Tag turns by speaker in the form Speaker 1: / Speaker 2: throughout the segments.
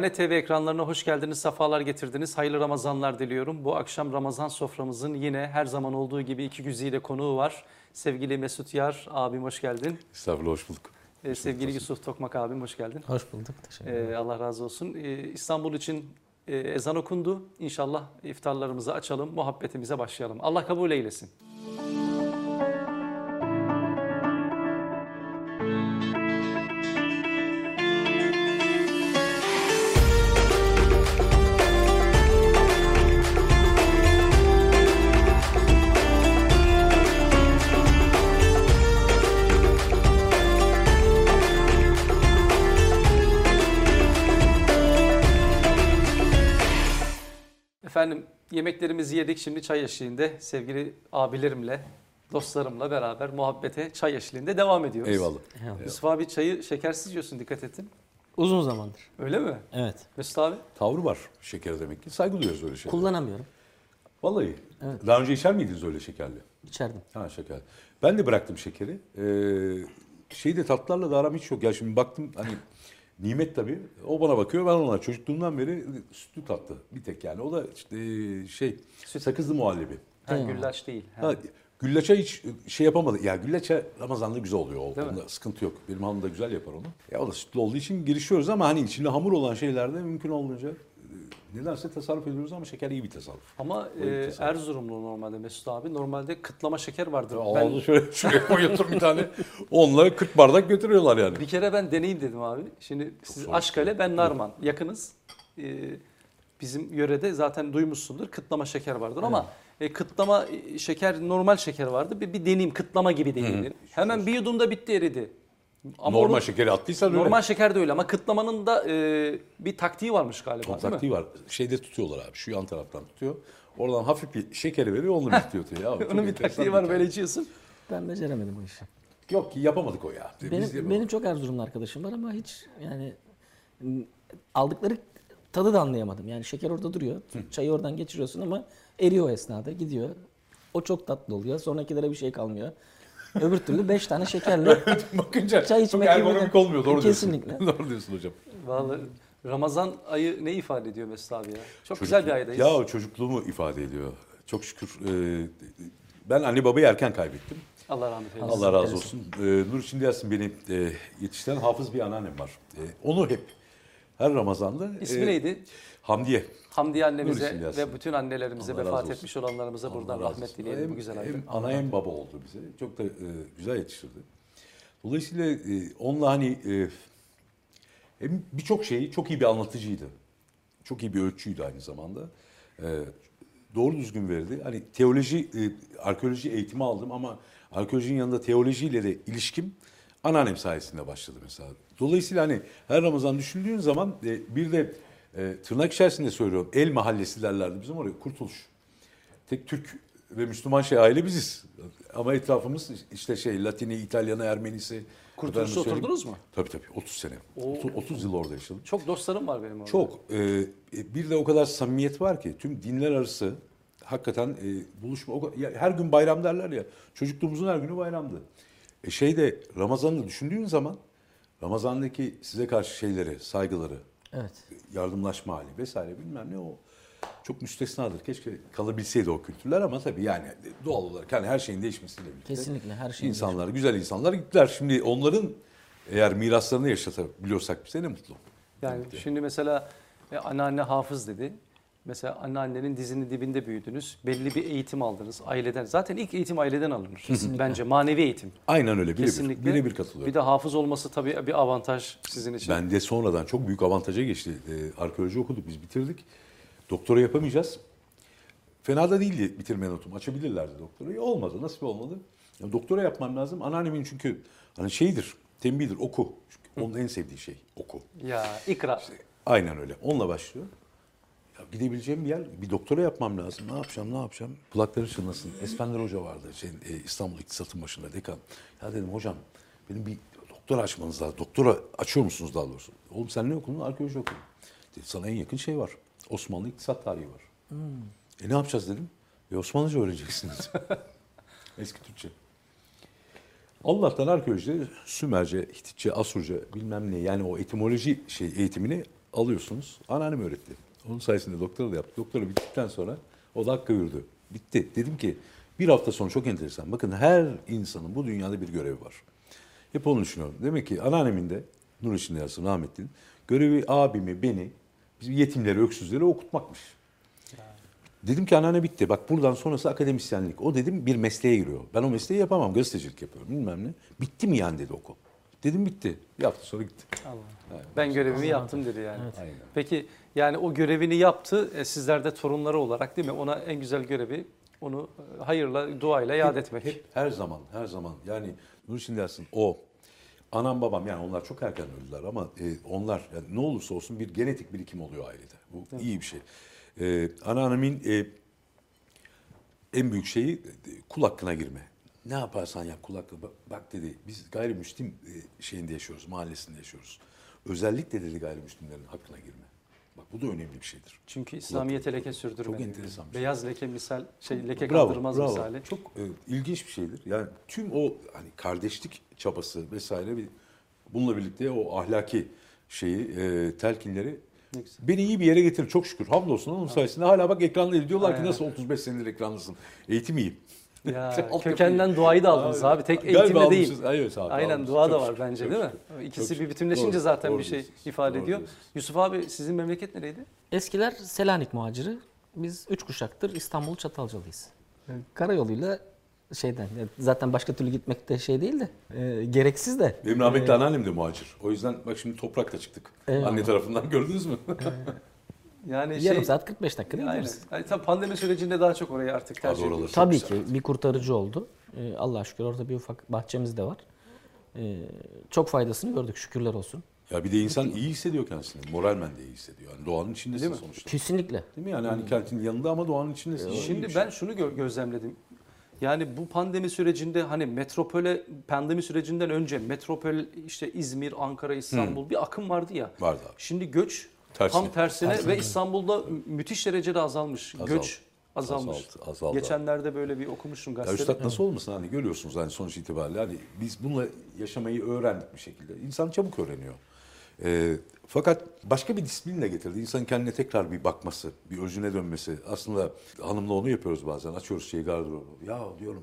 Speaker 1: Diyanet TV ekranlarına hoş geldiniz, sefalar getirdiniz. Hayırlı Ramazanlar diliyorum. Bu akşam Ramazan soframızın yine her zaman olduğu gibi iki güzide konuğu var. Sevgili Mesut Yar abim hoş geldin.
Speaker 2: Estağfurullah hoş bulduk.
Speaker 1: Ee, sevgili Yusuf Tokmak abim hoş geldin.
Speaker 3: Hoş bulduk. Teşekkür
Speaker 1: Ee,
Speaker 3: ederim.
Speaker 1: Allah razı olsun. Ee, İstanbul için e, ezan okundu. İnşallah iftarlarımızı açalım, muhabbetimize başlayalım. Allah kabul eylesin. Yemeklerimizi yedik. Şimdi çay eşliğinde sevgili abilerimle, dostlarımla beraber muhabbete çay eşliğinde devam ediyoruz.
Speaker 2: Eyvallah.
Speaker 3: Eyvallah.
Speaker 1: Yusuf abi çayı şekersiz yiyorsun dikkat ettin.
Speaker 3: Uzun zamandır.
Speaker 1: Öyle mi?
Speaker 3: Evet.
Speaker 1: Mesut abi?
Speaker 2: Tavrı var şeker demek ki. Saygı duyuyoruz öyle şeylere.
Speaker 3: Kullanamıyorum.
Speaker 2: Vallahi.
Speaker 3: Evet.
Speaker 2: Daha önce içer miydiniz öyle şekerli?
Speaker 3: İçerdim.
Speaker 2: Ha şeker. Ben de bıraktım şekeri. Ee, şeyde tatlarla da aram hiç yok. Ya şimdi baktım hani nimet tabii. O bana bakıyor ben ona. Çocukluğumdan beri sütlü tatlı bir tek yani. O da işte e, şey sakızlı muhallebi.
Speaker 1: Ha, güllaç değil. Ha.
Speaker 2: Ha, güllaça hiç şey yapamadı. Ya güllaça Ramazan'da güzel oluyor. O
Speaker 1: Değil mi?
Speaker 2: konuda sıkıntı yok. Benim hanım da güzel yapar onu. Ya o da sütlü olduğu için girişiyoruz ama hani içinde hamur olan şeylerde mümkün olduğunca e, nedense tasarruf ediyoruz ama şeker iyi bir tasarruf.
Speaker 1: Ama e,
Speaker 2: tasarruf.
Speaker 1: Erzurumlu normalde Mesut abi. Normalde kıtlama şeker vardır.
Speaker 2: Ya
Speaker 1: ben
Speaker 2: şöyle şuraya koyuyorsun bir tane. Onunla 40 bardak götürüyorlar yani.
Speaker 1: bir kere ben deneyeyim dedim abi. Şimdi siz
Speaker 2: zor.
Speaker 1: Aşkale, ben Narman. Yakınız. E, bizim yörede zaten duymuşsundur. Kıtlama şeker vardır ama e, kıtlama e, şeker normal şeker vardı. Bir, bir deneyeyim kıtlama gibi deneyim. Hemen bir yudumda bitti eridi. Ama
Speaker 2: Normal
Speaker 1: onun-
Speaker 2: şekeri attıysan öyle.
Speaker 1: Normal şeker de öyle ama kıtlamanın da e, bir taktiği varmış galiba değil mi?
Speaker 2: Kontaktiği var. Şeyde tutuyorlar abi. Şu yan taraftan tutuyor. Oradan hafif bir şekeri veriyor. Onu bir tutuyor. Ya,
Speaker 1: Onun bir taktiği var böyle içiyorsun.
Speaker 3: Ben beceremedim bu işi.
Speaker 2: Yok ki yapamadık o ya. Biz
Speaker 3: Benim,
Speaker 2: yapamadık.
Speaker 3: benim çok Erzurumlu arkadaşım var ama hiç yani m, aldıkları tadı da anlayamadım. Yani şeker orada duruyor. Çayı oradan geçiriyorsun ama eriyor o esnada gidiyor. O çok tatlı oluyor. Sonrakilere bir şey kalmıyor. Öbür türlü 5 tane şekerle
Speaker 2: Bakınca
Speaker 3: Çay
Speaker 2: çok
Speaker 3: içmek gibi
Speaker 2: ergonomik olmuyor. Doğru
Speaker 3: Kesinlikle.
Speaker 2: diyorsun. Doğru diyorsun hocam.
Speaker 1: Vallahi Ramazan ayı ne ifade ediyor Mesut abi ya? Çok
Speaker 2: Çocuk-
Speaker 1: güzel bir aydayız.
Speaker 2: Ya o çocukluğumu ifade ediyor. Çok şükür. e, ben anne babayı erken kaybettim.
Speaker 1: Allah rahmet eylesin.
Speaker 2: Allah razı olsun. E, Nur içinde yatsın beni e, yetiştiren hafız bir anneannem var. E, onu hep her Ramazan'da...
Speaker 1: İsmi
Speaker 2: e,
Speaker 1: neydi?
Speaker 2: Hamdiye.
Speaker 1: Hamdiye annemize ve bütün annelerimize
Speaker 2: Allah
Speaker 1: vefat etmiş olanlarımıza buradan
Speaker 2: Allah razı
Speaker 1: rahmet dileyelim
Speaker 2: Hem-
Speaker 1: bu güzel ayda.
Speaker 2: Hem ana hem baba oldu bize. Çok da e, güzel yetiştirdi. Dolayısıyla e, onunla hani e, hem birçok şeyi çok iyi bir anlatıcıydı. Çok iyi bir ölçüydü aynı zamanda. E, doğru düzgün verdi. Hani teoloji, e, arkeoloji eğitimi aldım ama arkeolojinin yanında teolojiyle de ilişkim anneannem sayesinde başladı mesela. Dolayısıyla hani her Ramazan düşündüğün zaman e, bir de e, tırnak içerisinde söylüyorum el mahallesi derlerdi bizim oraya Kurtuluş. Tek Türk ve Müslüman şey aile biziz. Ama etrafımız işte şey Latini, İtalyanı, Ermenisi.
Speaker 1: Kurtuluş'ta oturdunuz mu?
Speaker 2: Tabii tabii 30 sene.
Speaker 1: Oo.
Speaker 2: 30, 30 yıl orada yaşadım.
Speaker 1: Çok dostlarım var benim orada.
Speaker 2: Çok. e, bir de o kadar samimiyet var ki tüm dinler arası hakikaten e, buluşma. o ya her gün bayram derler ya. Çocukluğumuzun her günü bayramdı. E şeyde Ramazan'ı düşündüğün zaman Ramazan'daki size karşı şeyleri, saygıları,
Speaker 3: evet.
Speaker 2: yardımlaşma hali vesaire bilmem ne o çok müstesnadır. Keşke kalabilseydi o kültürler ama tabii yani doğal olarak hani her şeyin değişmesiyle birlikte
Speaker 3: Kesinlikle her şeyin
Speaker 2: insanlar, güzel insanlar gittiler. Şimdi onların eğer miraslarını yaşatabiliyorsak bize ne mutlu.
Speaker 1: Yani şimdi mesela e, anneanne hafız dedi. Mesela anneannenin dizinin dibinde büyüdünüz. Belli bir eğitim aldınız aileden. Zaten ilk eğitim aileden alınır. Bence manevi eğitim.
Speaker 2: Aynen öyle birebir.
Speaker 1: Kesinlikle.
Speaker 2: Birebir katılıyorum.
Speaker 1: Bir de hafız olması tabii bir avantaj sizin için.
Speaker 2: Ben de sonradan çok büyük avantaja geçti. Ee, arkeoloji okuduk biz bitirdik. Doktora yapamayacağız. Fena da değildi bitirme notum. Açabilirlerdi doktorayı. Olmadı. Nasip olmadı. Ya, doktora yapmam lazım. Anneannemin çünkü hani şeydir, tembihdir, oku. Çünkü onun en sevdiği şey oku.
Speaker 1: Ya ikra.
Speaker 2: Aynen öyle. Onunla başlıyor. Ya gidebileceğim bir yer, bir doktora yapmam lazım. Ne yapacağım, ne yapacağım? Kulakları çınlasın. Esfender Hoca vardı şey, e, İstanbul İktisat'ın başında dekan. Ya dedim hocam benim bir doktora açmanız lazım. Doktora açıyor musunuz daha doğrusu? Oğlum sen ne okudun? Arkeoloji okudum. Dedi, sana en yakın şey var. Osmanlı İktisat tarihi var. E ne yapacağız dedim. E Osmanlıca öğreneceksiniz. Eski Türkçe. Allah'tan arkeolojide Sümerce, Hititçe, Asurca bilmem ne yani o etimoloji şey eğitimini alıyorsunuz. Anneannem öğretti. Onun sayesinde doktora da yaptı. Doktora bittikten sonra o da yürüdü. Bitti. Dedim ki bir hafta sonra çok enteresan. Bakın her insanın bu dünyada bir görevi var. Hep onu düşünüyorum. Demek ki anneannemin de nur içinde yatsın rahmetlinin görevi abimi, beni, bizim yetimleri, öksüzleri okutmakmış. Dedim ki anneanne bitti. Bak buradan sonrası akademisyenlik. O dedim bir mesleğe giriyor. Ben o mesleği yapamam. Gazetecilik yapıyorum bilmem ne. Bitti mi yani dedi okul. Dedim bitti. Hafta sonra gitti.
Speaker 1: Allah. Ben görevimi yaptım dedi yani.
Speaker 2: Aynen.
Speaker 1: Peki yani o görevini yaptı. E, sizler de torunları olarak değil mi? Ona en güzel görevi onu e, hayırla, duayla yad etmek.
Speaker 2: Hep her zaman, her zaman. Yani Nur içinde yatsın o anam babam yani onlar çok erken öldüler ama e, onlar yani ne olursa olsun bir genetik birikim oluyor ailede. Bu iyi bir şey. E, anneannemin e, en büyük şeyi e, kul hakkına girme. Ne yaparsan yap kul hakkı. Bak, dedi biz gayrimüslim e, şeyinde yaşıyoruz, mahallesinde yaşıyoruz. Özellikle dedi gayrimüslimlerin hakkına girme. Bak bu da önemli bir şeydir.
Speaker 1: Çünkü İslamiyet'e leke sürdürmedi.
Speaker 2: Çok enteresan bir şey.
Speaker 1: Beyaz leke misal, şey leke
Speaker 2: Bravo,
Speaker 1: kaldırmaz
Speaker 2: bravo.
Speaker 1: misali.
Speaker 2: Çok e, ilginç bir şeydir. Yani tüm o hani kardeşlik çabası vesaire bir bununla birlikte o ahlaki şeyi, e, telkinleri beni iyi bir yere getirir çok şükür. Hamdolsun onun sayesinde hala bak ekranda diyorlar ki
Speaker 1: Aynen.
Speaker 2: nasıl 35 senedir ekrandasın. Eğitim iyi.
Speaker 1: Ya, kökenden duayı da aldınız abi. Tek
Speaker 2: Galiba
Speaker 1: eğitimle değil.
Speaker 2: almışız. Evet, abi,
Speaker 1: Aynen
Speaker 2: almışız.
Speaker 1: dua da var
Speaker 2: şükür,
Speaker 1: bence
Speaker 2: çok
Speaker 1: değil mi?
Speaker 2: şükür.
Speaker 1: İkisi
Speaker 2: Çok
Speaker 1: bir bütünleşince
Speaker 2: Doğru,
Speaker 1: zaten
Speaker 2: doğru
Speaker 1: bir şey
Speaker 2: diyorsunuz.
Speaker 1: ifade
Speaker 2: Doğru
Speaker 1: ediyor.
Speaker 2: diyorsunuz.
Speaker 1: Yusuf abi sizin memleket nereydi?
Speaker 3: Eskiler Selanik muhaciri. Biz üç kuşaktır İstanbul Çatalcalıyız. Karayoluyla şeyden zaten başka türlü gitmek de şey değil de e, gereksiz de.
Speaker 2: Benim rahmetli anneannem de muhacir. O yüzden bak şimdi toprakla çıktık.
Speaker 3: Eyvallah.
Speaker 2: Anne tarafından gördünüz mü?
Speaker 1: Yani
Speaker 3: Yarım
Speaker 1: şey,
Speaker 3: saat 45 dakikada
Speaker 1: Aynen.
Speaker 3: gideriz.
Speaker 1: Yani tabii pandemi sürecinde daha çok orayı artık tercih ediyoruz.
Speaker 3: Tabii
Speaker 2: güzel.
Speaker 3: ki bir kurtarıcı oldu. Ee, Allah'a şükür orada bir ufak bahçemiz de var. Ee, çok faydasını gördük şükürler olsun.
Speaker 2: Ya bir de insan iyi hissediyor kendisini. Moralmen de iyi hissediyor. Yani doğanın içindesin
Speaker 1: Değil mi?
Speaker 2: sonuçta.
Speaker 3: Kesinlikle.
Speaker 2: Değil mi? Yani hani kentin yanında ama doğanın içindesin. Bir
Speaker 1: Şimdi
Speaker 2: şey.
Speaker 1: ben şunu gö- gözlemledim. Yani bu pandemi sürecinde hani metropole pandemi sürecinden önce metropol işte İzmir, Ankara, İstanbul bir akım vardı ya.
Speaker 2: Vardı abi.
Speaker 1: Şimdi göç
Speaker 2: Tersine.
Speaker 1: tam tersine,
Speaker 3: Tersine.
Speaker 1: ve İstanbul'da mü- müthiş derecede azalmış.
Speaker 2: Azaldı.
Speaker 1: Göç azalmış.
Speaker 2: Azaldı, azaldı.
Speaker 1: Geçenlerde böyle bir okumuştum
Speaker 2: Ya
Speaker 1: gazetede.
Speaker 2: üstad nasıl olmasın hani görüyorsunuz hani sonuç itibariyle hani biz bununla yaşamayı öğrendik bir şekilde. İnsan çabuk öğreniyor. Ee, fakat başka bir disiplin de getirdi. İnsanın kendine tekrar bir bakması, bir özüne dönmesi. Aslında hanımla onu yapıyoruz bazen. Açıyoruz şeyi gardırobu. Ya diyorum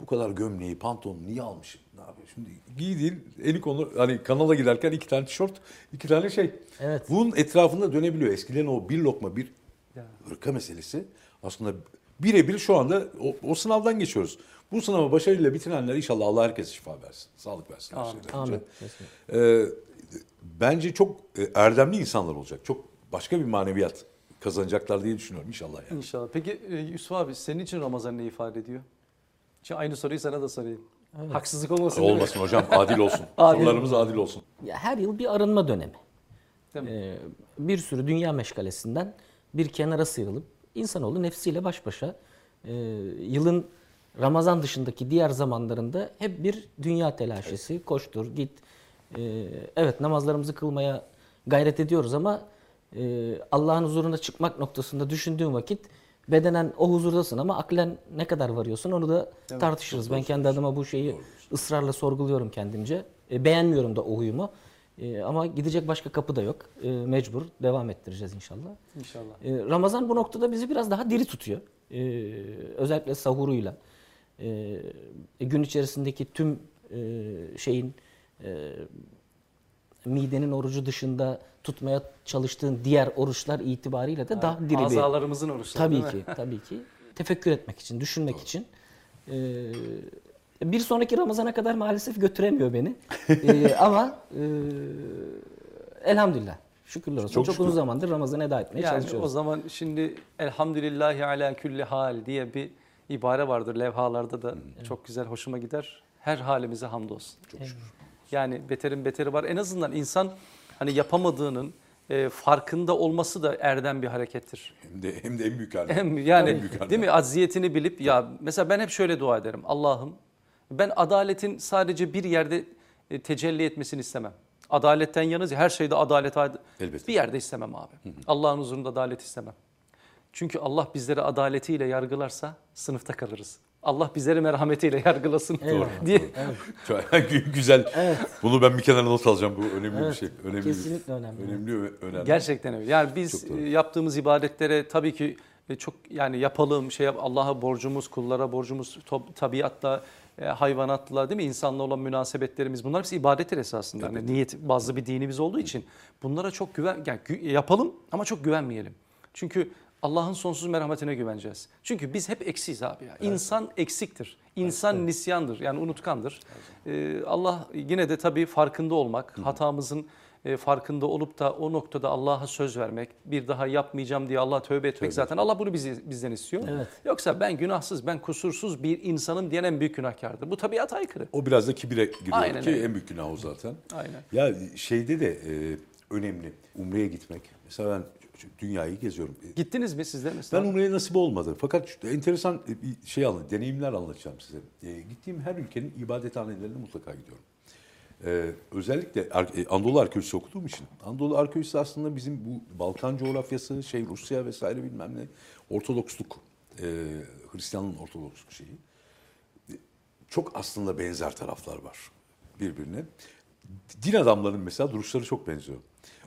Speaker 2: bu kadar gömleği, pantolonu niye almışım? Ne yapıyor? Şimdi giy değil, eni konu hani kanala giderken iki tane tişört, iki tane şey.
Speaker 3: Evet.
Speaker 2: Bunun etrafında dönebiliyor. Eskiden o bir lokma, bir
Speaker 1: Ya.
Speaker 2: ırka meselesi aslında birebir şu anda o, o sınavdan geçiyoruz. Bu sınavı başarıyla bitirenler inşallah Allah herkese şifa versin. Sağlık versin.
Speaker 1: Amin.
Speaker 3: Amin.
Speaker 2: Ee, bence çok e, erdemli insanlar olacak. Çok başka bir maneviyat kazanacaklar diye düşünüyorum inşallah yani.
Speaker 1: İnşallah. Peki e, Yusuf abi senin için Ramazan ne ifade ediyor? Şimdi aynı soruyu sana da sorayım. Haksızlık olmasın değil mi?
Speaker 2: Olmasın hocam adil olsun.
Speaker 1: Adil.
Speaker 2: Sorularımız adil olsun.
Speaker 3: Ya her yıl bir arınma dönemi.
Speaker 1: Değil mi?
Speaker 3: Ee, bir sürü dünya meşgalesinden bir kenara sıyrılıp insanoğlu nefsiyle baş başa e, yılın Ramazan dışındaki diğer zamanlarında hep bir dünya telaşesi, koştur, git. Ee, evet namazlarımızı kılmaya gayret ediyoruz ama e, Allah'ın huzuruna çıkmak noktasında düşündüğün vakit bedenen o huzurdasın ama aklen ne kadar varıyorsun onu da tartışırız. Ben kendi adıma bu şeyi ısrarla sorguluyorum kendimce. E, beğenmiyorum da o huyumu. E, ama gidecek başka kapı da yok. E, mecbur devam ettireceğiz inşallah.
Speaker 1: İnşallah.
Speaker 3: E, Ramazan bu noktada bizi biraz daha diri tutuyor. E, özellikle sahuruyla. E, gün içerisindeki tüm e, şeyin e, midenin orucu dışında tutmaya çalıştığın diğer oruçlar itibariyle de daha diri bir
Speaker 1: Azalarımızın oruçları
Speaker 3: Tabii ki, tabii ki. Tefekkür etmek için, düşünmek için. Ee, bir sonraki Ramazan'a kadar maalesef götüremiyor beni. Ee, ama e, elhamdülillah. Şükürler olsun.
Speaker 2: Çok
Speaker 3: Çok,
Speaker 2: şükür.
Speaker 3: uzun zamandır Ramazan'a eda etmeye
Speaker 1: Yani
Speaker 3: çalışıyoruz.
Speaker 1: o zaman şimdi elhamdülillahi ala külli hal diye bir ibare vardır levhalarda da çok güzel hoşuma gider. Her halimize hamdolsun. Çok Yani beterin beteri var. En azından insan hani yapamadığının e, farkında olması da erdem bir harekettir.
Speaker 2: Hem de, hem de en büyük erdem.
Speaker 1: Hem yani
Speaker 2: En büyük erdem.
Speaker 1: değil mi acziyetini bilip ya mesela ben hep şöyle dua ederim. Allah'ım ben adaletin sadece bir yerde e, tecelli etmesini istemem. Adaletten yanız ya her şeyde adalet ad-
Speaker 2: Elbette.
Speaker 1: bir yerde istemem abi. Allah'ın huzurunda adalet istemem. Çünkü Allah bizleri adaletiyle yargılarsa sınıfta kalırız. Allah bizleri merhametiyle yargılasın
Speaker 3: Eyvallah.
Speaker 1: diye.
Speaker 2: Çok güzel.
Speaker 3: Evet.
Speaker 2: Bunu ben bir kenara not alacağım. Bu önemli bir
Speaker 3: Evet,
Speaker 2: şey. Önemli
Speaker 3: kesinlikle önemli.
Speaker 2: Önemli ve önemli.
Speaker 1: Gerçekten öyle. Yani biz
Speaker 2: doğru.
Speaker 1: e, yaptığımız ibadetlere tabii ki e, çok yani yapalım şey yap Allah'a borcumuz, kullara borcumuz, tabiatla, e, hayvanatla değil mi insanla olan münasebetlerimiz bunlar hepsi ibadettir esasında. Yani niyet bazlı bir dinimiz olduğu için bunlara çok güven yani yapalım ama çok güvenmeyelim. Çünkü Allah'ın sonsuz merhametine güveneceğiz. Çünkü biz hep eksiyiz abi ya. İnsan eksiktir. İnsan nisyandır. Yani unutkandır. Ee, Allah yine de tabii farkında olmak, hatamızın e, farkında olup da o noktada Allah'a söz vermek, bir daha yapmayacağım diye Allah'a tövbe etmek zaten Allah bunu bizi, bizden istiyor.
Speaker 3: Evet.
Speaker 1: Yoksa ben günahsız, ben kusursuz bir insanım diyen en büyük günahkardır. Bu tabiata aykırı.
Speaker 2: O biraz da kibire giriyor
Speaker 1: Aynen
Speaker 2: ki
Speaker 1: öyle.
Speaker 2: en büyük günah o zaten.
Speaker 1: Aynen.
Speaker 2: Ya şeyde de e, önemli. Umre'ye gitmek. Mesela ben dünyayı geziyorum. E,
Speaker 1: Gittiniz mi sizden?
Speaker 2: Ben Umre'ye nasip olmadı. Fakat enteresan bir şey anlat, deneyimler anlatacağım size. E, gittiğim her ülkenin ibadethanelerine mutlaka gidiyorum. E, özellikle e, Anadolu arkeolojisi okuduğum için. Anadolu arkeolojisi aslında bizim bu Balkan coğrafyası, şey Rusya vesaire bilmem ne, Ortodoksluk, e, Hristiyanlığın Ortodoksluk şeyi. E, Çok aslında benzer taraflar var birbirine. Din adamlarının mesela duruşları çok benziyor.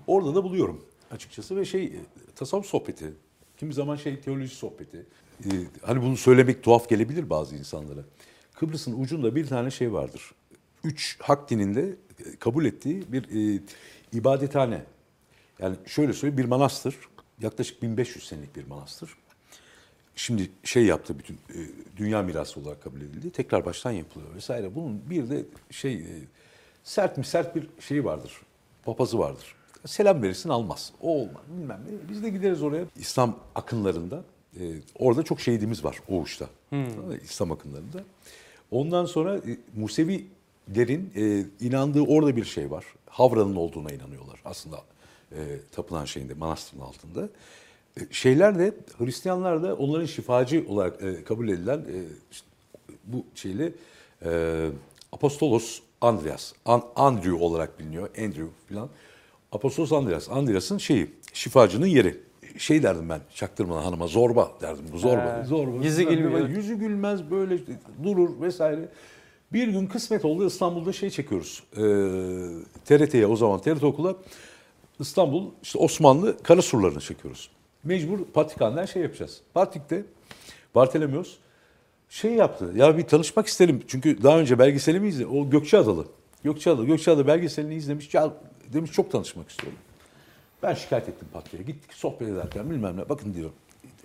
Speaker 2: Orada da buluyorum açıkçası ve şey e, tasavvuf sohbeti, kimi zaman şey teoloji sohbeti. E, hani bunu söylemek tuhaf gelebilir bazı insanlara. Kıbrıs'ın ucunda bir tane şey vardır. Üç hak dininde e, kabul ettiği bir e, ibadethane. Yani şöyle söyleyeyim bir manastır. Yaklaşık 1500 senelik bir manastır. Şimdi şey yaptı bütün e, dünya mirası olarak kabul edildi. Tekrar baştan yapılıyor vesaire. Bunun bir de şey e, sert mi sert bir şey vardır. Papazı vardır. Selam verirsin almaz. O olmaz bilmem ne. Biz de gideriz oraya. İslam akınlarında e, orada çok şehidimiz var Oğuş'ta. İslam akınlarında. Ondan sonra e, Musevilerin e, inandığı orada bir şey var. Havra'nın olduğuna inanıyorlar aslında e, tapınan şeyinde manastırın altında. E, şeyler de Hristiyanlar da onların şifacı olarak e, kabul edilen e, işte bu şeyle e, Apostolos Andreas, An, Andrew olarak biliniyor. Andrew falan. Apostolos Andreas, Andreas'ın şeyi, şifacının yeri. Şey derdim ben çaktırmadan hanıma zorba derdim bu zorba.
Speaker 1: He,
Speaker 2: zorba.
Speaker 1: yüzü gülmüyor.
Speaker 2: Yüzü gülmez böyle durur vesaire. Bir gün kısmet oldu İstanbul'da şey çekiyoruz. Ee, TRT'ye o zaman TRT okula İstanbul işte Osmanlı kara surlarını çekiyoruz. Mecbur Patrikhan'dan şey yapacağız. Patrik'te Bartolomeos şey yaptı. Ya bir tanışmak isterim. Çünkü daha önce belgeselimi izledim. O Gökçeadalı. Gökçeada, Gökçeada belgeselini izlemiş. Ya demiş çok tanışmak istiyorum. Ben şikayet ettim Patrik'e. Gittik sohbet ederken bilmem ne. Bakın diyor.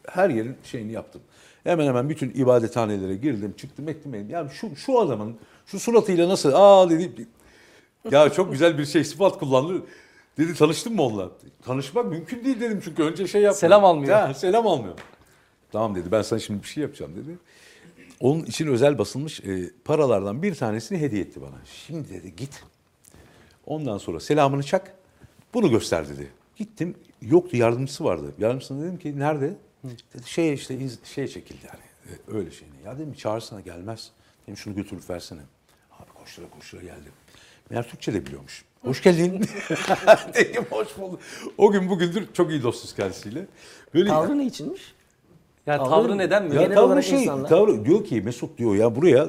Speaker 2: Her yerin şeyini yaptım. Hemen hemen bütün ibadethanelere girdim, çıktım, ettim. ettim. Ya şu şu adamın şu suratıyla nasıl aa dedi. Ya çok güzel bir şey sıfat kullandı. Dedi tanıştın mı onunla? Tanışmak mümkün değil dedim çünkü önce şey yapma.
Speaker 1: Selam almıyor.
Speaker 2: Ya, selam almıyor. Tamam dedi ben sana şimdi bir şey yapacağım dedi. Onun için özel basılmış e, paralardan bir tanesini hediye etti bana. Şimdi dedi git. Ondan sonra selamını çak. Bunu göster dedi. Gittim. Yoktu yardımcısı vardı. Yardımcısına dedim ki nerede? Dedi şey işte şey çekildi yani. E, öyle şeyini. Ya dedim çağırsana gelmez. Dedim şunu götürüp versene. Abi koştura koştura geldim. Meğer Türkçe de biliyormuş. Hoş geldin. dedim hoş bulduk. O gün bugündür çok iyi dostuz kendisiyle. Böyle
Speaker 3: Tavrı ne içinmiş?
Speaker 1: Yani
Speaker 3: Tavrı
Speaker 1: tavrı
Speaker 3: mı?
Speaker 1: neden mi?
Speaker 2: Ya-
Speaker 3: Genel
Speaker 2: tavrı
Speaker 3: olarak
Speaker 2: şey,
Speaker 3: insanlar-
Speaker 2: tavrı diyor ki Mesut diyor ya buraya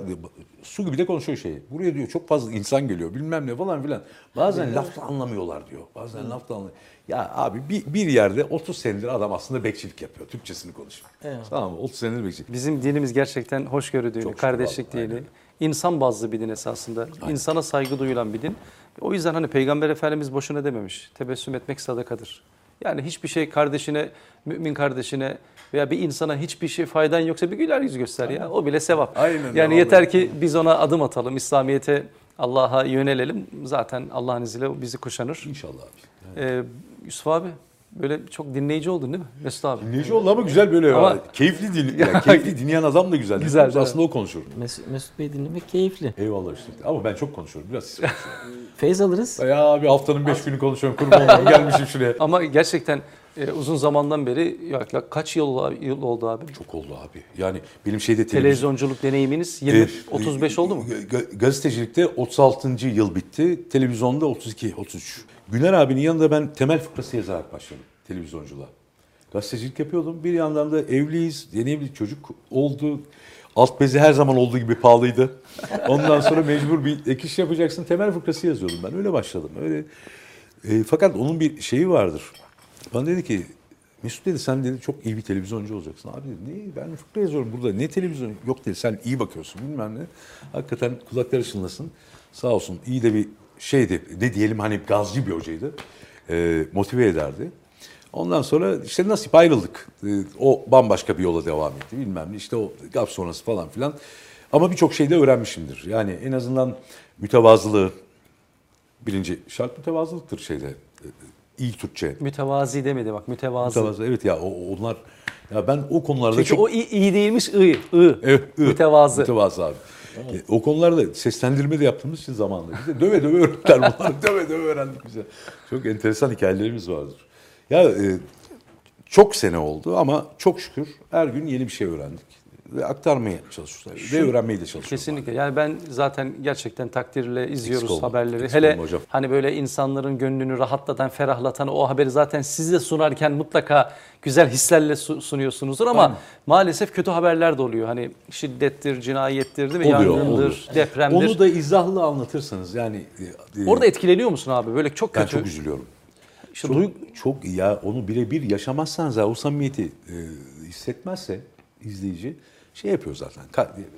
Speaker 2: su gibi de konuşuyor şey. Buraya diyor çok fazla insan geliyor bilmem ne falan filan. Bazen laf da anlamıyorlar diyor. Bazen laf da anlamıyor. Ya abi bir, bir yerde 30 senedir adam aslında bekçilik yapıyor. Türkçesini konuşuyor.
Speaker 3: Evet.
Speaker 2: Tamam mı? 30 senedir bekçilik.
Speaker 1: Bizim dinimiz gerçekten hoşgörü dini,
Speaker 2: Çok
Speaker 1: kardeşlik dini. İnsan bazlı bir din esasında. İnsana saygı duyulan bir din. O yüzden hani Peygamber Efendimiz boşuna dememiş. Tebessüm etmek sadakadır. Yani hiçbir şey kardeşine, mümin kardeşine veya bir insana hiçbir şey faydan yoksa bir güler yüz göster ya. O bile sevap.
Speaker 2: Aynen
Speaker 1: Yani yeter ki biz ona adım atalım. İslamiyet'e, Allah'a yönelelim. Zaten Allah'ın izniyle bizi kuşanır.
Speaker 2: İnşallah abi. Yani
Speaker 1: Ee, Yusuf abi böyle çok dinleyici oldun değil mi Mesut abi?
Speaker 2: Dinleyici oldu ama güzel böyle.
Speaker 1: Ama-
Speaker 2: ya. Keyifli, din, yani keyifli dinleyen adam da güzel.
Speaker 1: Güzel,
Speaker 2: Biz? Aslında o konuşur.
Speaker 3: Mesut, Mesut Bey dinlemek keyifli.
Speaker 2: Eyvallah işte. Ama ben çok konuşuyorum. Biraz siz.
Speaker 3: Feyz alırız.
Speaker 2: ya abi haftanın 5 günü konuşuyorum. Kurban olayım. Gelmişim şuraya.
Speaker 1: Ama gerçekten e, uzun zamandan beri ya, ya kaç yıl, yıl oldu abi?
Speaker 2: Çok oldu abi. Yani benim şeyde televizyon...
Speaker 1: Televizyonculuk deneyiminiz 20
Speaker 2: Evet,
Speaker 1: 35 oldu mu?
Speaker 2: Ga- ga- Gazetecilikte 36. yıl bitti. Televizyonda 32, 33. Güner abinin yanında ben temel fıkrası yazarak başladım televizyonculuğa. Gazetecilik yapıyordum. Bir yandan da evliyiz, yeni evli çocuk oldu. Alt bezi her zaman olduğu gibi pahalıydı. Ondan sonra mecbur bir ek iş yapacaksın. Temel fıkrası yazıyordum ben. Öyle başladım. Öyle. E, fakat onun bir şeyi vardır. Bana dedi ki Mesut dedi sen dedi çok iyi bir televizyoncu olacaksın. Abi dedi ne ben fıkra yazıyorum burada ne televizyon yok dedi sen iyi bakıyorsun bilmem ne. Hakikaten kulakları çınlasın. Sağ olsun iyi de bir şeydi ne diyelim hani gazcı bir hocaydı. E, motive ederdi. Ondan sonra işte nasip ayrıldık. E, o bambaşka bir yola devam etti bilmem ne işte o GAP sonrası falan filan. Ama birçok şey de öğrenmişimdir. Yani en azından mütevazılığı birinci şart mütevazılıktır şeyde. e, iyi Türkçe.
Speaker 1: Mütevazi demedi bak mütevazı.
Speaker 2: Mütevazı evet ya o, onlar ya ben o konularda
Speaker 1: Çünkü
Speaker 2: çok
Speaker 1: o iyi, iyi değilmiş ı. ı.
Speaker 2: Evet, ı.
Speaker 1: Mütevazı.
Speaker 2: mütevazı abi. E, O konularda seslendirme de yaptığımız için zamanında bize döve döve öğrettiler bunları. döve döve öğrendik bize. Çok enteresan hikayelerimiz vardır. Ya e, çok sene oldu ama çok şükür her gün yeni bir şey öğrendik. Ve aktarmaya çalışıyoruz. Ve öğrenmeyi de çalışıyoruz.
Speaker 1: Kesinlikle. Yani ben zaten gerçekten takdirle izliyoruz
Speaker 2: olma,
Speaker 1: haberleri.
Speaker 2: eksik
Speaker 1: Hele
Speaker 2: hocam.
Speaker 1: hani böyle insanların gönlünü rahatlatan, ferahlatan o haberi zaten siz de sunarken mutlaka güzel hislerle su- sunuyorsunuzdur ama
Speaker 2: Aynen.
Speaker 1: maalesef kötü haberler de oluyor. Hani şiddettir, cinayettir değil mi?
Speaker 2: Oluyor,
Speaker 1: Yangındır,
Speaker 2: oluyor.
Speaker 1: depremdir.
Speaker 2: Onu da izahlı anlatırsanız yani e,
Speaker 1: Orada etkileniyor musun abi? Böyle çok
Speaker 2: ben
Speaker 1: kötü.
Speaker 2: çok üzülüyorum.
Speaker 1: İşte
Speaker 2: çok,
Speaker 1: duy-
Speaker 2: çok ya onu birebir yaşamazsanız ya o samimiyeti e, hissetmezse izleyici şey yapıyor zaten.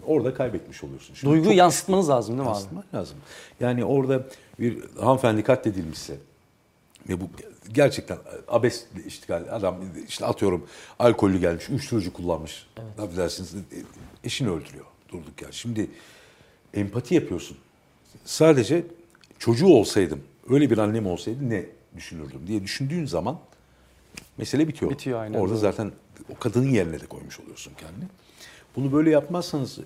Speaker 2: Orada kaybetmiş oluyorsun. Şimdi
Speaker 1: duyguyu yansıtmanız lazım değil mi abi?
Speaker 2: yansıtmak lazım. Yani orada bir hanımefendi katledilmişse ve bu gerçekten abes iştigal adam işte atıyorum alkollü gelmiş, uyuşturucu kullanmış. Affedersiniz eşini öldürüyor durduk ya. Şimdi empati yapıyorsun. Sadece çocuğu olsaydım, öyle bir annem olsaydı ne düşünürdüm diye düşündüğün zaman mesele bitiyor.
Speaker 1: Bitiyor, aynen,
Speaker 2: Orada
Speaker 1: doğru.
Speaker 2: zaten o kadının yerine de koymuş oluyorsun kendini. Bunu böyle yapmazsanız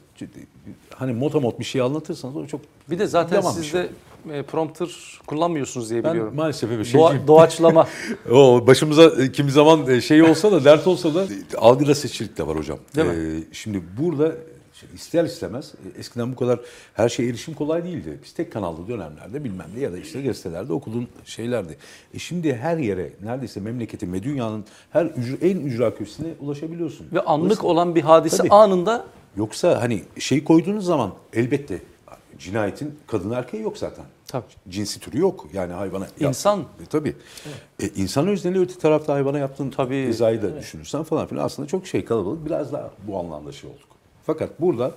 Speaker 2: hani motomot bir şey anlatırsanız o çok
Speaker 1: Bir de zaten siz
Speaker 2: şey.
Speaker 1: de e, prompter kullanmıyorsunuz diye
Speaker 2: Ben
Speaker 1: biliyorum.
Speaker 2: maalesef bir
Speaker 1: Doğa-
Speaker 2: şeyciyim.
Speaker 1: doğaçlama.
Speaker 2: O başımıza e, kimi zaman e, şey olsa da dert olsa da e, algıda seçicilik de var hocam.
Speaker 1: Değil mi?
Speaker 2: Ee, şimdi burada şey, ister istemez e, eskiden bu kadar her şeye erişim kolay değildi. Biz tek kanallı dönemlerde bilmem ne ya da işte gazetelerde okuduğun şeylerdi. E şimdi her yere neredeyse memleketin ve dünyanın her ücra, en ücra köşesine ulaşabiliyorsun.
Speaker 1: Ve anlık
Speaker 2: Dolayısıyla-
Speaker 1: olan bir hadise
Speaker 2: Tabii.
Speaker 1: anında
Speaker 2: Yoksa hani şey koyduğunuz zaman elbette cinayetin kadın erkeği yok zaten.
Speaker 1: Tabii.
Speaker 2: Cinsi türü yok. Yani hayvana yaptın.
Speaker 1: İnsan.
Speaker 2: E, tabii. E, insan özneli öte tarafta hayvana yaptığın
Speaker 1: Tabii.
Speaker 2: cezayı da düşünürsen falan filan aslında çok şey kalabalık. Biraz daha bu anlamda şey olduk. Fakat burada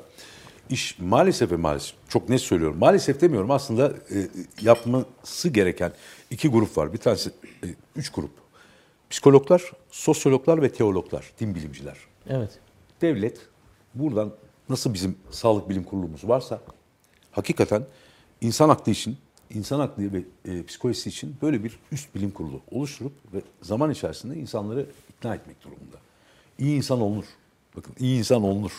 Speaker 2: iş maalesef ve maalesef çok net söylüyorum. Maalesef demiyorum aslında e, yapması gereken iki grup var. Bir tanesi e, üç grup. Psikologlar, sosyologlar ve teologlar, din bilimciler
Speaker 3: Evet.
Speaker 2: devlet buradan nasıl bizim sağlık bilim kurulumuz varsa hakikaten insan aklı için, insan aklı ve e, psikolojisi için böyle bir üst bilim kurulu oluşturup ve zaman içerisinde insanları ikna etmek durumunda. İyi insan olunur. Bakın iyi insan olunur.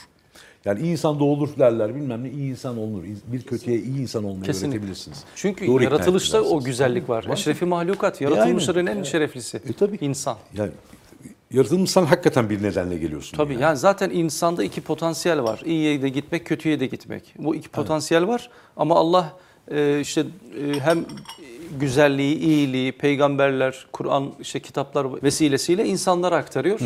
Speaker 2: Yani iyi insan doğulur derler bilmem ne iyi insan olunur. Bir kötüye iyi insan olmayı
Speaker 1: Kesinlikle.
Speaker 2: öğretebilirsiniz.
Speaker 1: Çünkü
Speaker 2: Doğru
Speaker 1: yaratılışta o güzellik var. Eşrefi mahlukat, yaratılmışların en şereflisi.
Speaker 2: E, tabii.
Speaker 1: İnsan.
Speaker 2: Yani yaratılmışsan hakikaten bir nedenle geliyorsun.
Speaker 1: Tabii
Speaker 2: yani.
Speaker 1: yani zaten insanda iki potansiyel var. İyiye de gitmek, kötüye de gitmek. Bu iki potansiyel var ama Allah e, işte e, hem güzelliği, iyiliği, peygamberler, Kur'an, işte kitaplar vesilesiyle insanlara aktarıyor.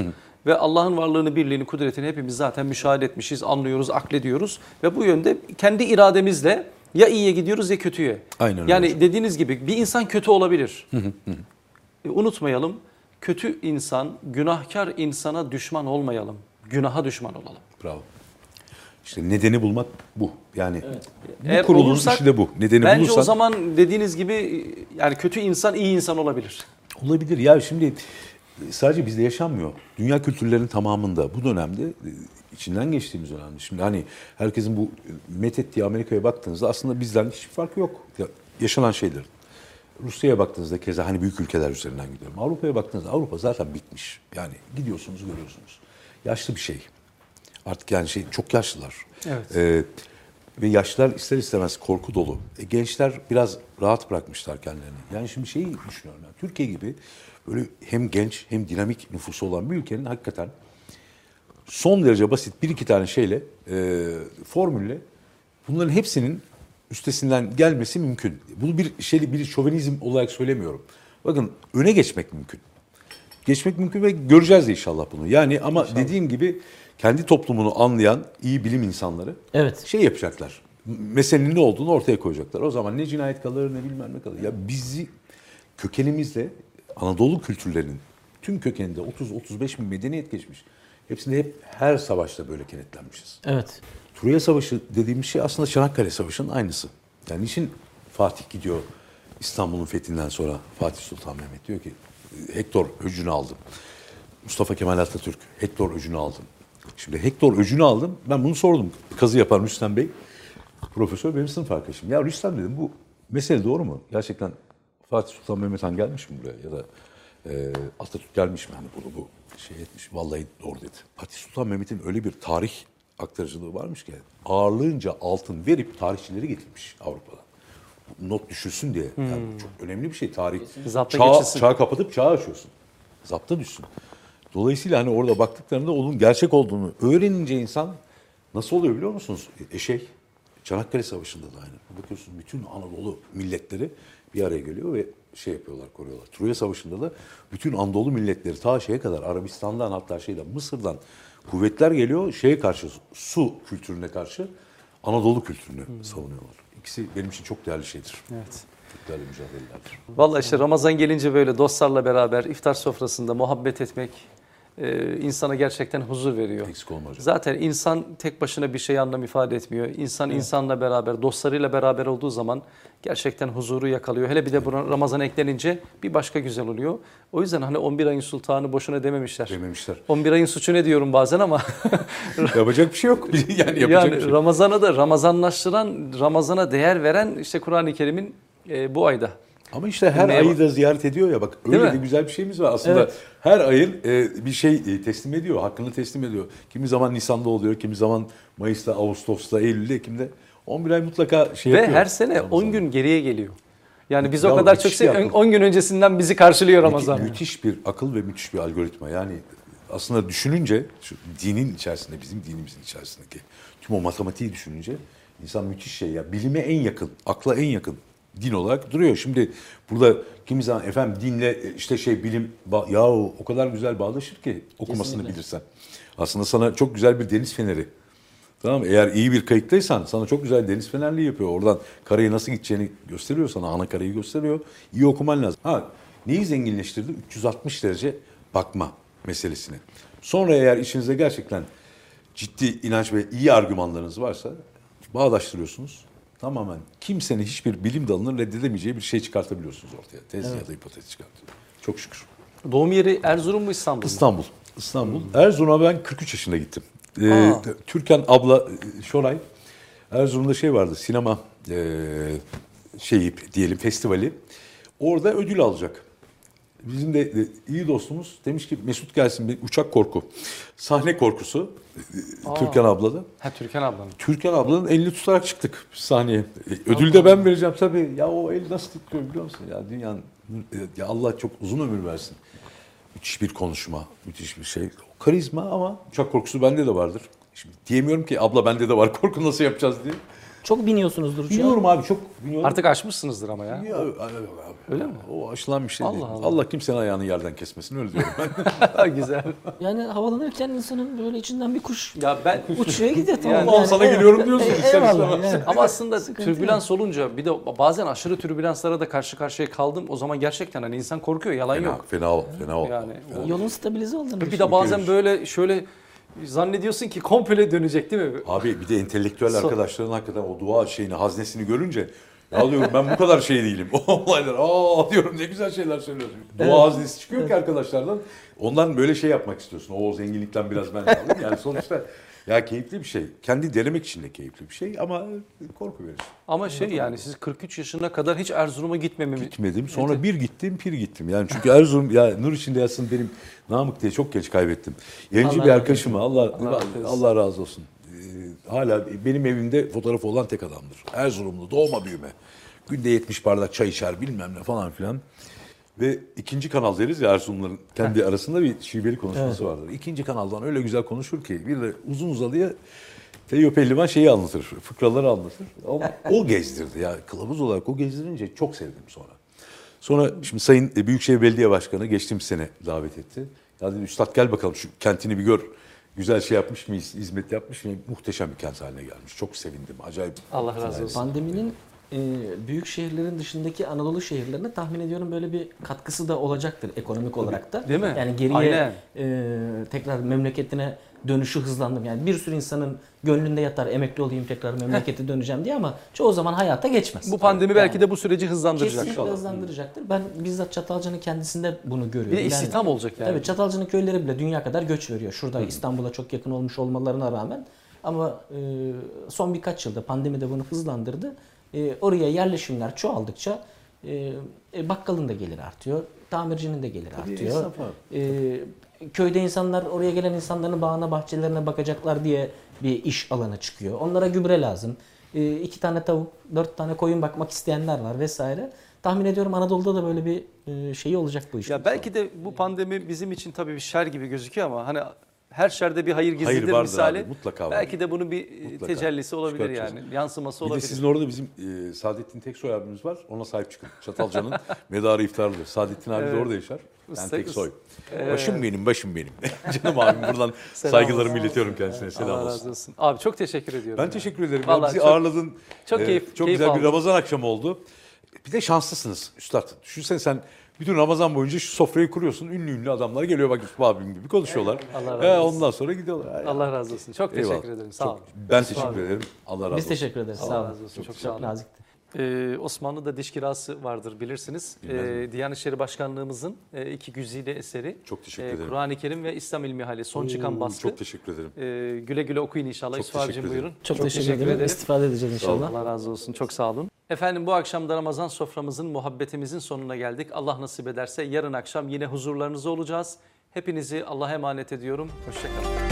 Speaker 1: Ve Allah'ın varlığını, birliğini, kudretini hepimiz zaten müşahede etmişiz, anlıyoruz, aklediyoruz. Ve bu yönde kendi irademizle ya iyiye gidiyoruz ya kötüye.
Speaker 2: Aynen öyle
Speaker 1: Yani
Speaker 2: hocam.
Speaker 1: dediğiniz gibi bir insan kötü olabilir. E, unutmayalım. Kötü insan, günahkar insana düşman olmayalım. Günaha düşman olalım.
Speaker 2: Bravo. İşte nedeni bulmak bu. Yani bu
Speaker 1: Eğer
Speaker 2: kurulun
Speaker 1: olursak,
Speaker 2: işi de bu. Nedeni
Speaker 1: Bence
Speaker 2: bulursan
Speaker 1: o zaman dediğiniz gibi yani kötü insan iyi insan olabilir.
Speaker 2: olabilir. Ya şimdi sadece bizde yaşanmıyor. Dünya kültürlerinin tamamında bu dönemde e, içinden geçtiğimiz dönemde. Şimdi hani herkesin bu e, methettiği Amerika'ya baktığınızda aslında bizden hiçbir farkı yok. Ya, yaşanan şeyler. Rusya'ya baktığınızda keza hani büyük ülkeler üzerinden gidiyorum. Avrupa'ya baktığınızda Avrupa zaten bitmiş. Yani gidiyorsunuz görüyorsunuz. Yaşlı bir şey. Artık yani şey çok yaşlılar.
Speaker 1: Evet.
Speaker 2: Ee, ve yaşlılar ister istemez korku dolu. E, gençler biraz rahat bırakmışlar kendilerini. Yani şimdi şeyi düşünüyorum ben. Türkiye gibi böyle hem genç hem dinamik nüfusu olan bir ülkenin hakikaten son derece basit bir iki tane şeyle, e, formülle bunların hepsinin üstesinden gelmesi mümkün. Bunu bir şey bir şovenizm olarak söylemiyorum. Bakın öne geçmek mümkün. Geçmek mümkün ve göreceğiz de inşallah bunu. Yani ama dediğim gibi kendi toplumunu anlayan iyi bilim insanları
Speaker 3: Evet.
Speaker 2: şey yapacaklar. Meselenin ne olduğunu ortaya koyacaklar. O zaman ne cinayet kalır ne bilmem ne kalır. Ya bizi kökenimizle Anadolu kültürlerinin tüm kökeninde 30-35 bin medeniyet geçmiş. Hepsinde hep her savaşta böyle kenetlenmişiz.
Speaker 3: Evet.
Speaker 2: Truya Savaşı dediğimiz şey aslında Çanakkale Savaşı'nın aynısı. Yani niçin Fatih gidiyor İstanbul'un fethinden sonra Fatih Sultan Mehmet diyor ki Hektor öcünü aldım. Mustafa Kemal Atatürk Hektor öcünü aldım. Şimdi Hektor öcünü aldım. Ben bunu sordum. Kazı yapan Rüstem Bey. Profesör benim sınıf arkadaşım. Ya Rüstem dedim bu mesele doğru mu? Gerçekten Fatih Sultan Mehmet Han gelmiş mi buraya? Ya da e, Atatürk gelmiş mi? Hani bunu bu şey etmiş. Vallahi doğru dedi. Fatih Sultan Mehmet'in öyle bir tarih aktarıcılığı varmış ki ağırlığınca altın verip tarihçileri getirmiş Avrupa'dan. Not düşürsün diye. Yani bu çok önemli bir şey. Tarih.
Speaker 1: Zapta
Speaker 2: Çağ,
Speaker 1: geçilsin.
Speaker 2: çağ kapatıp çağ açıyorsun. Zapta düşsün. Dolayısıyla hani orada baktıklarında onun gerçek olduğunu öğrenince insan nasıl oluyor biliyor musunuz? E, şey, Çanakkale Savaşı'nda da aynı. Bakıyorsunuz bütün Anadolu milletleri bir araya geliyor ve şey yapıyorlar, koruyorlar. Troya Savaşı'nda da bütün Anadolu milletleri ta şeye kadar Arabistan'dan hatta şeyden Mısır'dan kuvvetler geliyor şeye karşı su kültürüne karşı Anadolu kültürünü savunuyorlar. İkisi benim için çok değerli şeydir.
Speaker 1: Evet.
Speaker 2: Çok değerli mücadelelerdir.
Speaker 1: Vallahi işte Ramazan gelince böyle dostlarla beraber iftar sofrasında muhabbet etmek e, insana gerçekten huzur veriyor.
Speaker 2: Eksik olma hocam.
Speaker 1: Zaten insan tek başına bir şey anlam ifade etmiyor. İnsan insanla beraber, dostlarıyla beraber olduğu zaman gerçekten huzuru yakalıyor. Hele bir de buna Ramazan eklenince bir başka güzel oluyor. O yüzden hani 11 ayın sultanı boşuna dememişler.
Speaker 2: Dememişler.
Speaker 1: 11 ayın suçu ne diyorum bazen ama
Speaker 2: yapacak bir şey yok. yani yapacak
Speaker 1: yani
Speaker 2: bir şey.
Speaker 1: Ramazan'ı da Ramazanlaştıran, Ramazan'a değer veren işte Kur'an-ı Kerim'in e, bu ayda.
Speaker 2: Ama işte her
Speaker 1: Neye
Speaker 2: ayı
Speaker 1: bak-
Speaker 2: da ziyaret ediyor ya bak
Speaker 1: Değil
Speaker 2: öyle
Speaker 1: mi?
Speaker 2: de güzel bir şeyimiz var. Aslında
Speaker 1: Evet.
Speaker 2: her ayın e, bir şey e, teslim ediyor, hakkını teslim ediyor. Kimi zaman Nisan'da oluyor, kimi zaman Mayıs'ta, Ağustos'ta, Eylül'de, kimde 11 ay mutlaka şey
Speaker 1: Ve
Speaker 2: yapıyor.
Speaker 1: her sene
Speaker 2: Ramazan.
Speaker 1: 10 gün geriye geliyor. Yani biz
Speaker 2: Ya
Speaker 1: o kadar çok
Speaker 2: müthiş bir
Speaker 1: sev-
Speaker 2: akıl.
Speaker 1: 10 gün öncesinden bizi karşılıyor
Speaker 2: Müthi-
Speaker 1: Ramazan.
Speaker 2: Müthiş bir akıl ve müthiş bir algoritma. Yani aslında düşününce şu dinin içerisinde, bizim dinimizin içerisindeki tüm o matematiği düşününce insan müthiş şey ya. Bilime en yakın, akla en yakın din olarak duruyor. Şimdi burada kimi zaman efendim dinle e, işte şey bilim ba- ya o kadar güzel bağdaşır ki okumasını
Speaker 3: Kesinlikle.
Speaker 2: bilirsen. Aslında sana çok güzel bir deniz feneri Tamam mı? Eğer iyi bir kayıktaysan sana çok güzel deniz fenerliği yapıyor. Oradan karaya nasıl gideceğini gösteriyor sana. Ana karayı gösteriyor. İyi okuman lazım. Ha, neyi zenginleştirdi? 360 derece bakma meselesini. Sonra eğer içinizde gerçekten ciddi inanç ve iyi argümanlarınız varsa bağdaştırıyorsunuz. Tamamen kimsenin hiçbir bilim dalının reddedemeyeceği bir şey çıkartabiliyorsunuz ortaya. Tez ya da hipotez çıkartıyor. Çok şükür.
Speaker 1: Doğum yeri Erzurum mu İstanbul mu?
Speaker 2: İstanbul. İstanbul. Erzurum'a ben 43 yaşında gittim. Ee,
Speaker 1: Aa.
Speaker 2: Türkan abla e, Şoray. Erzurum'da şey vardı sinema e, şeyi diyelim festivali. Orada ödül alacak. Bizim de iyi dostumuz demiş ki Mesut gelsin bir uçak korku. Sahne korkusu. e, Türkan ablada.
Speaker 1: Ha Türkan ablanın.
Speaker 2: Türkan ablanın elini tutarak çıktık sahneye. E, Ödül de ben vereceğim tabii. Ya o el nasıl tutuyor biliyor musun? Ya dünyanın ya Allah çok uzun ömür versin. Müthiş bir konuşma, müthiş bir şey. Karizma ama uçak korkusu bende de vardır. Şimdi diyemiyorum ki abla bende de var korku nasıl yapacağız diye.
Speaker 3: Çok biniyorsunuzdur.
Speaker 2: Biliyorum abi çok biliyorum.
Speaker 1: Artık aşmışsınızdır ama ya.
Speaker 2: Ya, abi, abi,
Speaker 1: Öyle mi?
Speaker 2: O aşılan bir şey
Speaker 1: Allah
Speaker 2: değil.
Speaker 1: Allah.
Speaker 2: Allah. kimsenin ayağını yerden kesmesin öyle diyorum ben.
Speaker 1: Güzel.
Speaker 3: Yani havalanırken insanın böyle içinden bir kuş
Speaker 1: Ya ben
Speaker 3: uçuyor gidiyor tamam.
Speaker 1: Yani-
Speaker 2: Allah'ım sana geliyorum diyorsun,
Speaker 3: E, eyvallah, yani.
Speaker 1: ama aslında türbülans olunca bir de bazen aşırı türbülanslara da karşı karşıya kaldım. O zaman gerçekten hani insan korkuyor. Yalan
Speaker 2: fena,
Speaker 1: yok.
Speaker 2: fena, fena ol.
Speaker 1: Yani o-
Speaker 3: Yolun stabilize olduğunu
Speaker 1: bir de bazen böyle şöyle zannediyorsun ki komple dönecek değil mi?
Speaker 2: Abi bir de entelektüel
Speaker 1: So-
Speaker 2: arkadaşların hakikaten o dua şeyini, haznesini görünce ya diyorum ben bu kadar şey değilim. O olaylar aa diyorum ne güzel şeyler söylüyorsun. Dua haznesi çıkıyor ki arkadaşlardan. Ondan böyle şey yapmak istiyorsun. O zenginlikten biraz ben de alayım. Yani sonuçta ya keyifli bir şey. Kendi denemek için de keyifli bir şey ama korku verici.
Speaker 1: Ama şey yani siz 43 yaşına kadar hiç Erzurum'a gitmememi
Speaker 2: Gitmedim. Sonra bir gittim, pir gittim. Yani çünkü Erzurum ya nur içinde yatsın benim Namık diye çok geç kaybettim. Yayıncı bir arkadaşım Allah
Speaker 1: Allah.
Speaker 2: Allah razı olsun. Ee, hala benim evimde fotoğrafı olan tek adamdır. Erzurumlu doğma büyüme. Günde 70 bardak çay içer bilmem ne falan filan. Ve ikinci kanal deriz ya Erzurumların kendi arasında bir şiveli konuşması vardır. İkinci kanaldan öyle güzel konuşur ki bir de uzun uzadıya Teyyo Pehlivan şeyi anlatır, fıkraları anlatır. O, o gezdirdi ya kılavuz olarak o gezdirince çok sevdim sonra. Sonra şimdi Sayın e, Büyükşehir Belediye Başkanı geçtiğimiz sene davet etti. Ya dedi Üstad gel bakalım şu kentini bir gör. güzel şey yapmış mıyız, hizmet yapmış mı? Muhteşem bir kent haline gelmiş. Çok sevindim. Acayip.
Speaker 1: Allah razı olsun.
Speaker 3: Pandeminin e, büyük şehirlerin dışındaki Anadolu şehirlerine tahmin ediyorum böyle bir katkısı da olacaktır ekonomik olarak da.
Speaker 1: Değil mi?
Speaker 3: Yani geriye
Speaker 1: Aynen.
Speaker 3: e, tekrar memleketine dönüşü hızlandım. Yani bir sürü insanın gönlünde yatar emekli olayım tekrar memlekete döneceğim diye ama çoğu zaman hayata geçmez.
Speaker 1: Bu pandemi
Speaker 3: Yani
Speaker 1: belki de bu süreci hızlandıracak.
Speaker 3: Kesinlikle hızlandıracaktır. Ben bizzat Çatalca'nın kendisinde bunu görüyorum.
Speaker 1: Bir de
Speaker 3: Yani-
Speaker 1: istihdam olacak yani.
Speaker 3: Tabii Çatalca'nın köyleri bile dünya kadar göç veriyor. Şurada İstanbul'a çok yakın olmuş olmalarına rağmen. Ama e, son birkaç yılda pandemi de bunu hızlandırdı. E, oraya yerleşimler çoğaldıkça e, e, bakkalın da geliri artıyor. Tamircinin de geliri artıyor.
Speaker 2: esnaf abi.
Speaker 3: E, köyde insanlar oraya gelen insanların bağına bahçelerine bakacaklar diye bir iş alanı çıkıyor. Onlara gübre lazım. E, iki tane tavuk, dört tane koyun bakmak isteyenler var vesaire. Tahmin ediyorum Anadolu'da da böyle bir şeyi olacak bu iş.
Speaker 1: Ya belki de bu pandemi bizim için tabii bir şer gibi gözüküyor ama hani her şerde bir hayır gizlidir
Speaker 2: Hayır
Speaker 1: misali.
Speaker 2: abi, mutlaka var.
Speaker 1: Belki de bunun bir e,
Speaker 2: Mutlaka.
Speaker 1: tecellisi olabilir yani. Yansıması
Speaker 2: Bir de
Speaker 1: olabilir.
Speaker 2: sizin orada bizim e, Saadettin Teksoy abimiz var. Ona sahip çıkın. Çatalca'nın medarı iftarlıdır. Saadettin abi de
Speaker 1: Evet.
Speaker 2: orada yaşar. Ben
Speaker 1: Usta-
Speaker 2: Teksoy.
Speaker 1: Evet.
Speaker 2: Başım benim, başım benim. Canım abim buradan saygılarımı iletiyorum kendisine. Selam
Speaker 1: Allah
Speaker 2: olsun.
Speaker 1: Abi çok teşekkür ediyorum.
Speaker 2: Ben
Speaker 1: ya.
Speaker 2: teşekkür ederim.
Speaker 1: Vallahi
Speaker 2: bizi
Speaker 1: çok-
Speaker 2: ağırladın.
Speaker 1: çok
Speaker 2: Ee,
Speaker 1: keyif-
Speaker 2: Çok
Speaker 1: keyif
Speaker 2: güzel
Speaker 1: aldım.
Speaker 2: bir Ramazan akşamı oldu. Bir de şanslısınız üstad. Düşünsene sen bütün Ramazan boyunca şu sofrayı kuruyorsun. Ünlü ünlü adamlar geliyor bak Yusuf abim gibi konuşuyorlar.
Speaker 1: Allah razı
Speaker 2: He,
Speaker 1: olsun.
Speaker 2: ondan sonra gidiyorlar.
Speaker 1: Allah razı olsun. Çok teşekkür
Speaker 2: Eyvallah.
Speaker 1: ederim. Sağ
Speaker 2: Çok-
Speaker 1: olun.
Speaker 2: Ben
Speaker 1: Yusuf
Speaker 2: teşekkür
Speaker 1: abi.
Speaker 2: ederim. Allah razı
Speaker 3: Biz
Speaker 2: olsun.
Speaker 3: teşekkür ederiz.
Speaker 1: Allah
Speaker 3: Sağ olun.
Speaker 1: razı olsun. Çok
Speaker 3: Çok,
Speaker 1: sağ olun.
Speaker 3: nazikti.
Speaker 1: Ee, Osmanlı'da diş kirası vardır bilirsiniz. Ee, Diyanet İşleri Başkanlığımızın e, iki güzide eseri.
Speaker 2: Çok teşekkür
Speaker 1: Ee,
Speaker 2: ederim.
Speaker 1: Kur'an-ı Kerim ve İslam İlmihali son çıkan
Speaker 2: Oo,
Speaker 1: baskı.
Speaker 2: Çok teşekkür ederim.
Speaker 1: Ee, güle güle okuyun inşallah.
Speaker 2: Çok
Speaker 1: Yusuf abicim
Speaker 2: teşekkür ederim.
Speaker 1: buyurun.
Speaker 3: Çok, teşekkür, ederim. İstifade edeceğiz inşallah.
Speaker 1: Allah razı olsun. Çok sağ olun. Efendim bu akşam da Ramazan soframızın, muhabbetimizin sonuna geldik. Allah nasip ederse yarın akşam yine huzurlarınızda olacağız. Hepinizi Allah'a emanet ediyorum. Hoşçakalın.